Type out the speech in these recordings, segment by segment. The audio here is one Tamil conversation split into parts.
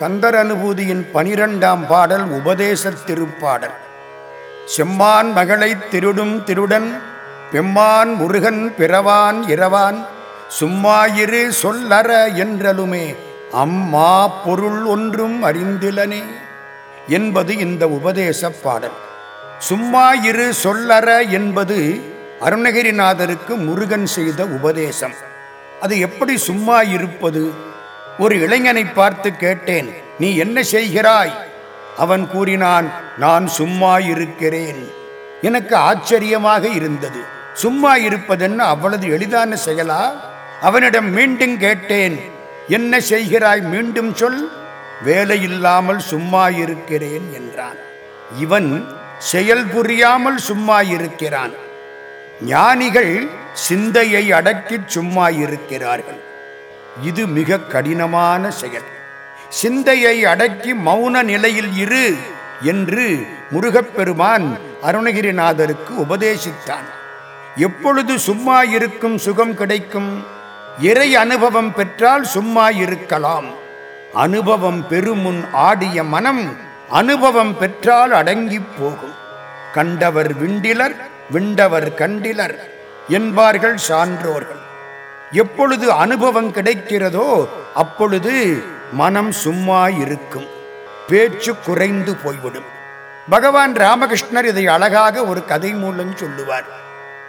கந்தர் அனுபூதியின் பனிரெண்டாம் பாடல் உபதேச திருப்பாடல். செம்மான் மகளை திருடும் திருடன் பெம்மான் முருகன் பிறவான் இரவான் சும்மாயிரு சொல்லற என்றலுமே அம்மா பொருள் ஒன்றும் அறிந்திலனே என்பது இந்த உபதேச பாடல். சும்மா இரு சொல்லற என்பது அருணகிரிநாதருக்கு முருகன் செய்த உபதேசம். அது எப்படி சும்மா இருப்பது ஒரு இளைஞனை பார்த்து கேட்டேன் நீ என்ன செய்கிறாய்? அவன் கூறினான் நான் சும்மா இருக்கிறேன். எனக்கு ஆச்சரியமாக இருந்தது. சும்மா இருப்பதென்ன அவ்வளவு எளிதான செயலா? அவனிடம் மீண்டும் கேட்டேன் என்ன செய்கிறாய்? மீண்டும் சொல். வேலை இல்லாமல் சும்மா இருக்கிறேன் என்றான். இவன் செயல் புரியாமல் சும்மா இருக்கிறான். ஞானிகள் சிந்தையை அடக்கிச் சும்மா இருக்கிறார்கள். இது மிக கடினமான செயல். சிந்தையை அடக்கி மௌன நிலையில் இரு என்று முருகப்பெருமான் அருணகிரிநாதருக்கு உபதேசித்தான். எப்பொழுது சும்மா இருக்கும் சுகம் கிடைக்கும்? இறை அனுபவம் பெற்றால் சும்மா இருக்கலாம். அனுபவம் பெருமுன் ஆடிய மனம் அனுபவம் பெற்றால் அடங்கி போகும். கண்டவர் விண்டிலர் விண்டவர் கண்டிலர் என்பார்கள் சான்றோர்கள். எப்பொழுது அனுபவம் கிடைக்கிறதோ அப்பொழுது மனம் சும்மா இருக்கும் பேச்சு குறைந்து போய்விடும். பகவான் ராமகிருஷ்ணர் இதை அழகாக ஒரு கதை மூலம் சொல்லுவார்.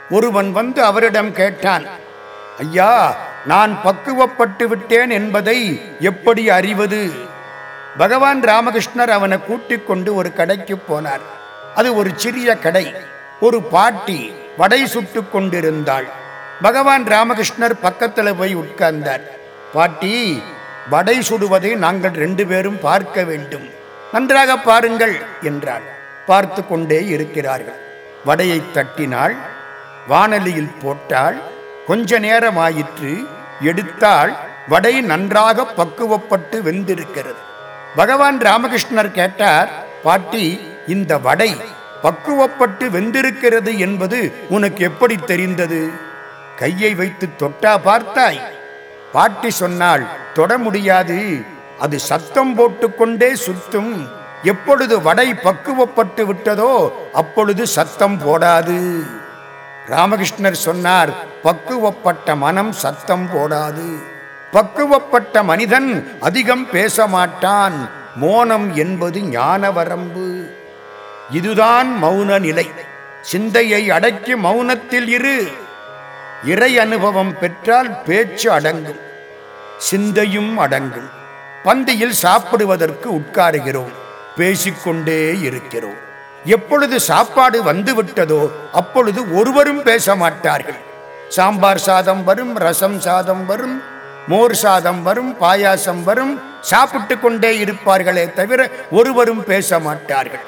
ஒருவன் வந்து அவரிடம் கேட்டான் ஐயா நான் பக்குவப்பட்டு விட்டேன் என்பதை எப்படி அறிவது? பகவான் ராமகிருஷ்ணர் அவனை கூட்டிக் கொண்டு ஒரு கடைக்கு போனார். அது ஒரு சிறிய கடை. ஒரு பாட்டி வடை சுட்டு கொண்டிருந்தாள். பகவான் ராமகிருஷ்ணர் பக்கத்தில் போய் உட்கார்ந்தார். பாட்டி வடை சுடுவதை நாங்கள் ரெண்டு பேரும் பார்க்க வேண்டும். நன்றாக பாருங்கள் என்றார் பார்த்து கொண்டே இருக்கிறார்கள். வடையை தட்டினாள் வானலியில் போட்டால் கொஞ்ச நேரம் ஆயிற்று எடுத்தால் வடை நன்றாக பக்குவப்பட்டு வெந்திருக்கிறது. பகவான் ராமகிருஷ்ணர் கேட்டார் பாட்டி இந்த வடை பக்குவப்பட்டு வெந்திருக்கிறது என்பது உனக்கு எப்படி தெரிந்தது? கையை வைத்து தொட்டா பார்த்தாய். பாட்டி சொன்னால் தொட முடியாது. அது சத்தம் போட்டுக்கொண்டே சுத்தும். எப்பொழுது வடை பக்குவப்பட்டு விட்டதோ அப்பொழுது சத்தம் போடாது. ராமகிருஷ்ணர் சொன்னார் பக்குவப்பட்ட மனம் சத்தம் போடாது. பக்குவப்பட்ட மனிதன் அதிகம் பேச மாட்டான் மோனம் என்பது ஞான வரம்பு. இதுதான் மௌன நிலை. சிந்தையை அடக்கி மௌனத்தில் இரு. இறை அனுபவம் பெற்றால் பேச்சு அடங்கும் சிந்தையும் அடங்கும். பந்தியில் சாப்பிடுவதற்கு உட்காருகிறோம் பேசிக்கொண்டே இருக்கிறோம். எப்பொழுது சாப்பாடு வந்து விட்டதோ அப்பொழுது ஒருவரும் பேச மாட்டார்கள். சாம்பார் சாதம் வரும் ரசம் சாதம் வரும் மோர் சாதம் வரும் பாயாசம் வரும் சாப்பிட்டு கொண்டே இருப்பார்களே தவிர ஒருவரும் பேச மாட்டார்கள்.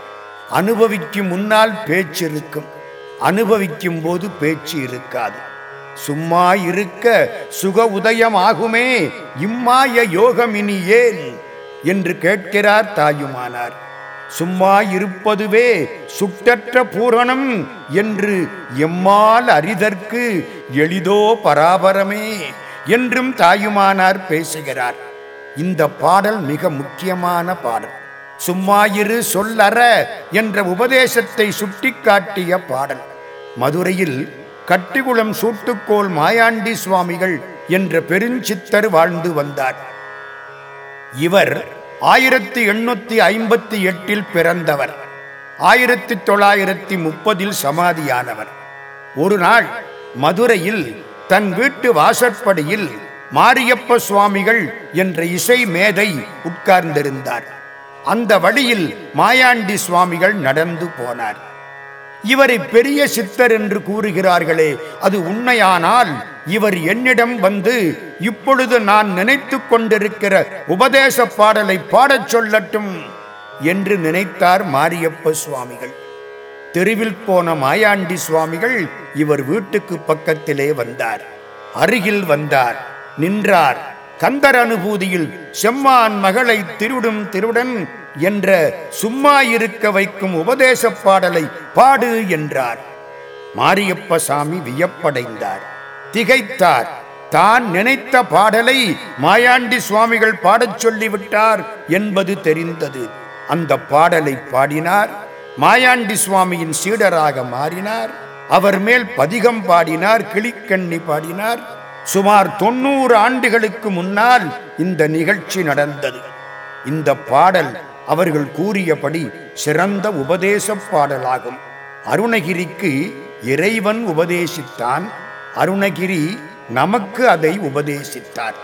அனுபவிக்கும் முன்னால் பேச்சு இருக்கும் அனுபவிக்கும் போது பேச்சு இருக்காது. சும்மா இருக்க சுக உதயம் ஆகுமே இம்மாய யோகம் இனி ஏன் என்று கேட்கிறார் தாயுமானார். சும்மா இருப்பதுவே சுட்டற்ற பூரணம் என்று எம்மால் அறிதற்கு எளிதோ பராபரமே என்றும் தாயுமானார் பேசுகிறார். இந்த பாடல் மிக முக்கியமான பாடல். சும்மாயிரு சொல்லற என்ற உபதேசத்தை சுட்டிக்காட்டிய பாடல். மதுரையில் கட்டிகுளம் சூட்டுக்கோள் மாயாண்டி சுவாமிகள் என்ற பெருஞ்சித்தர் வாழ்ந்து வந்தார். இவர் ஆயிரத்தி எண்ணூத்தி ஐம்பத்தி எட்டில் பிறந்தவர். ஆயிரத்தி தொள்ளாயிரத்தி முப்பதில் சமாதியானவர். ஒரு நாள் மதுரையில் தன் வீட்டு வாசற்படியில் மாரியப்ப சுவாமிகள் என்ற இசை மேதை உட்கார்ந்திருந்தார். அந்த வழியில் மாயாண்டி சுவாமிகள் நடந்து போனார். இவரை பெரிய சித்தர் என்று கூறுகிறார்களே அது உண்மையானால் இவர் என்னிடம் வந்து இப்பொழுது நான் நினைத்து கொண்டிருக்கிற உபதேச பாடலை பாடச் சொல்லட்டும் என்று நினைத்தார் மாரியப்ப சுவாமிகள். தெருவில் போன மாயாண்டி சுவாமிகள் இவர் வீட்டுக்கு பக்கத்திலே வந்தார். அருகில் வந்தார். நின்றார். கந்தர் அனுபூதியில் செம்மான் மகளை திருடும் திருடன் என்ற சும்மா இருக்க வைக்கும் உபதேச பாடலை பாடு என்றார். மாரியப்ப சாமி வியப்படைந்தார். திகைத்தார். தான் நினைத்த பாடலை மாயாண்டி சுவாமிகள் பாடச் சொல்லிவிட்டார் என்பது தெரிந்தது. அந்த பாடலை பாடினார். மாயாண்டி சுவாமியின் சீடராக மாறினார். அவர் மேல் பதிகம் பாடினார் கிளிக்கண்ணி பாடினார். சுமார் தொண்ணூறு ஆண்டுகளுக்கு முன்னால் இந்த நிகழ்ச்சி நடந்தது. இந்த பாடல் அவர்கள் கூறியபடி சிறந்த உபதேச பாடலாகும். அருணகிரிக்கு இறைவன் உபதேசித்தான். அருணகிரி நமக்கு அதை உபதேசித்தார்.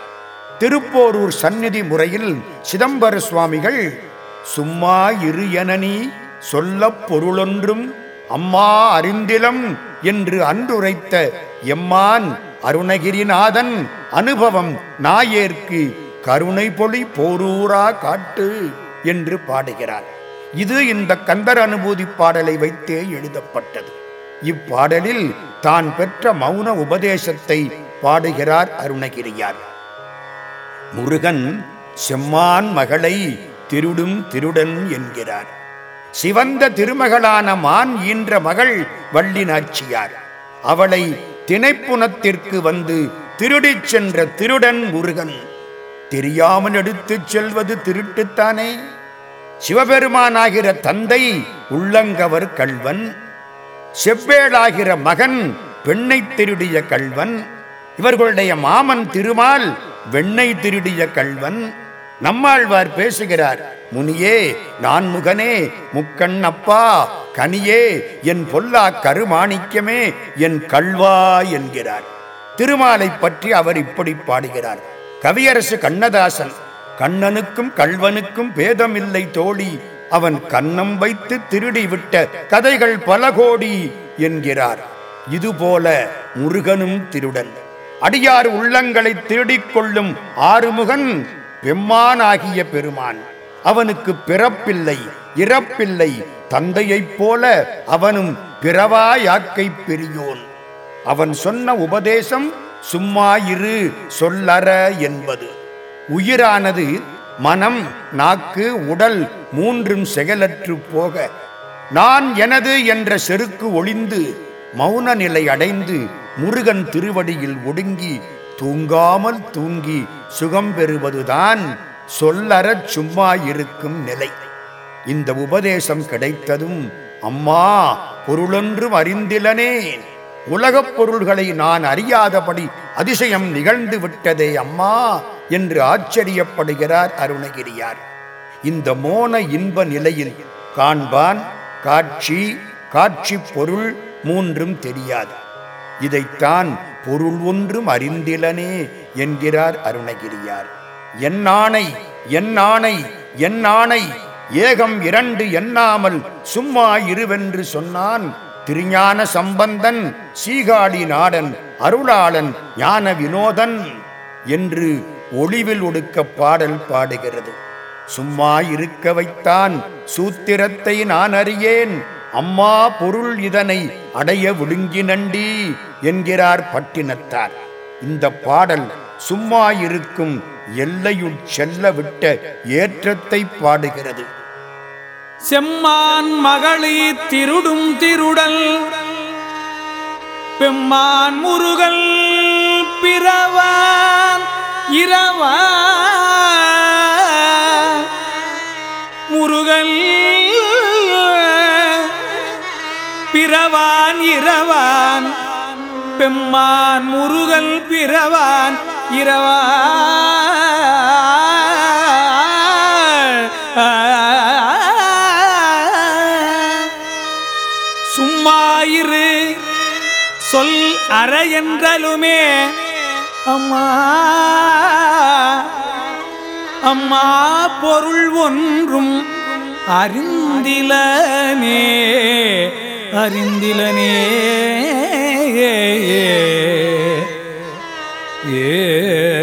திருப்போரூர் சந்நிதி முறையில் சிதம்பர சுவாமிகள் சும்மா இரு எனனி சொல்ல பொருளொன்றும் அம்மா அறிந்திலம் என்று அன்றுரைத்த எம்மான் அருணகிரிநாதன் அனுபவம் நாயேற்கு கருணை பொழி போரூரா காட்டு. என்று பாடுகிறார். இது இந்த கந்தர் அனுபூதி பாடலை வைத்தே எழுதப்பட்டது. இப்பாடலில் தான் பெற்ற மௌன உபதேசத்தை பாடுகிறார் அருணகிரியார். முருகன் செம்மான் மகளை திருடும் திருடன் என்கிறார். சிவந்த திருமகளான மான் ஈன்ற மகள் வள்ளி நாச்சியார் அவளை திணைப்புணத்திற்கு வந்து திருடிச் சென்ற திருடன் முருகன். தெரியாமல் எடுத்துச் செல்வது திருட்டுத்தானே? சிவபெருமானாகிற தந்தை உள்ளங்கவர் கல்வன் செவ்வேளாகிற மகன் பெண்ணை திருடிய கல்வன் இவர்களுடைய மாமன் திருமால் வெண்ணை திருடிய கல்வன் நம்மாழ்வார் பேசுகிறார் முனியே நான் முகனே முக்கண் அப்பா கனியே என் பொல்லா கருமாணிக்கமே என் கல்வா என்கிறார். திருமாலை பற்றி அவர் இப்படி பாடுகிறார் கவியரசு கண்ணதாசன். கண்ணனுக்கும் கல்வனுக்கும் பேதமில்லை தோழி. அவன் கன்னம் வைத்து திருடிவிட்ட கதைகள் பல கோடி என்கிறார். இதுபோல முருகனும் திருடன். அடியார் உள்ளங்களை திருடிக் கொள்ளும் ஆறுமுகன் பெம்மானாகிய பெருமான். அவனுக்கு பிறப்பில்லை இறப்பில்லை தந்தையைப் போல அவனும் பிறவா யாக்கை பெரியோன். அவன் சொன்ன உபதேசம் சும்மா இரு சொல்லற என்பது. உயிரானது மனம் நாக்கு உடல் மூன்றும் செயலற்று போக நான் எனது என்ற செருக்கு ஒளிந்து மௌன நிலை அடைந்து முருகன் திருவடியில் ஒடுங்கி தூங்காமல் தூங்கி சுகம் பெறுவதுதான் சொல்லறச் சும்மா இருக்கும் நிலை. இந்த உபதேசம் கிடைத்ததும் அம்மா பொருளொன்றும் அறிந்திலனேன். உலகப் பொருள்களை நான் அறியாதபடி அதிசயம் நிகழ்ந்து விட்டதே அம்மா என்று ஆச்சரியப்படுகிறார் அருணகிரியார். இந்த மோன இன்ப நிலையில் காண்பான் காட்சி காட்சி பொருள் மூன்றும் தெரியாது. இதைத்தான் பொருள் ஒன்றும் அறிந்திலனே என்கிறார் அருணகிரியார். என் ஆணை என் ஆணை என் ஆணை ஏகம் இரண்டு எண்ணாமல் சும்மா இருவென்று சொன்னான் திருஞான சம்பந்தன் சீகாடி நாடன் அருளாளன் ஞான வினோதன் என்று ஒளிவில் ஒடுக்க பாடல் பாடுகிறது. சும்மா இருக்க வைத்தான் சூத்திரத்தை நான் அறியேன். அம்மா பொருள் இதனை அடைய விழுங்கி நண்டி என்கிறார் பட்டினத்தார். இந்த பாடல் சும்மா இருக்கும் எல்லையுள் செல்ல விட்ட ஏற்றத்தை பாடுகிறது. செம்மான் மகளி திருடும் திருடல். பெம்மான் முருகல் பிறவான் இரவா முருகல் பிறவான் இரவான். பெம்மான் முருகல் பிறவான் இரவான். அற என்றலுமே. அம்மா. அம்மா பொருள் ஒன்றும் அறிந்திலனே. அறிந்திலனே. ஏ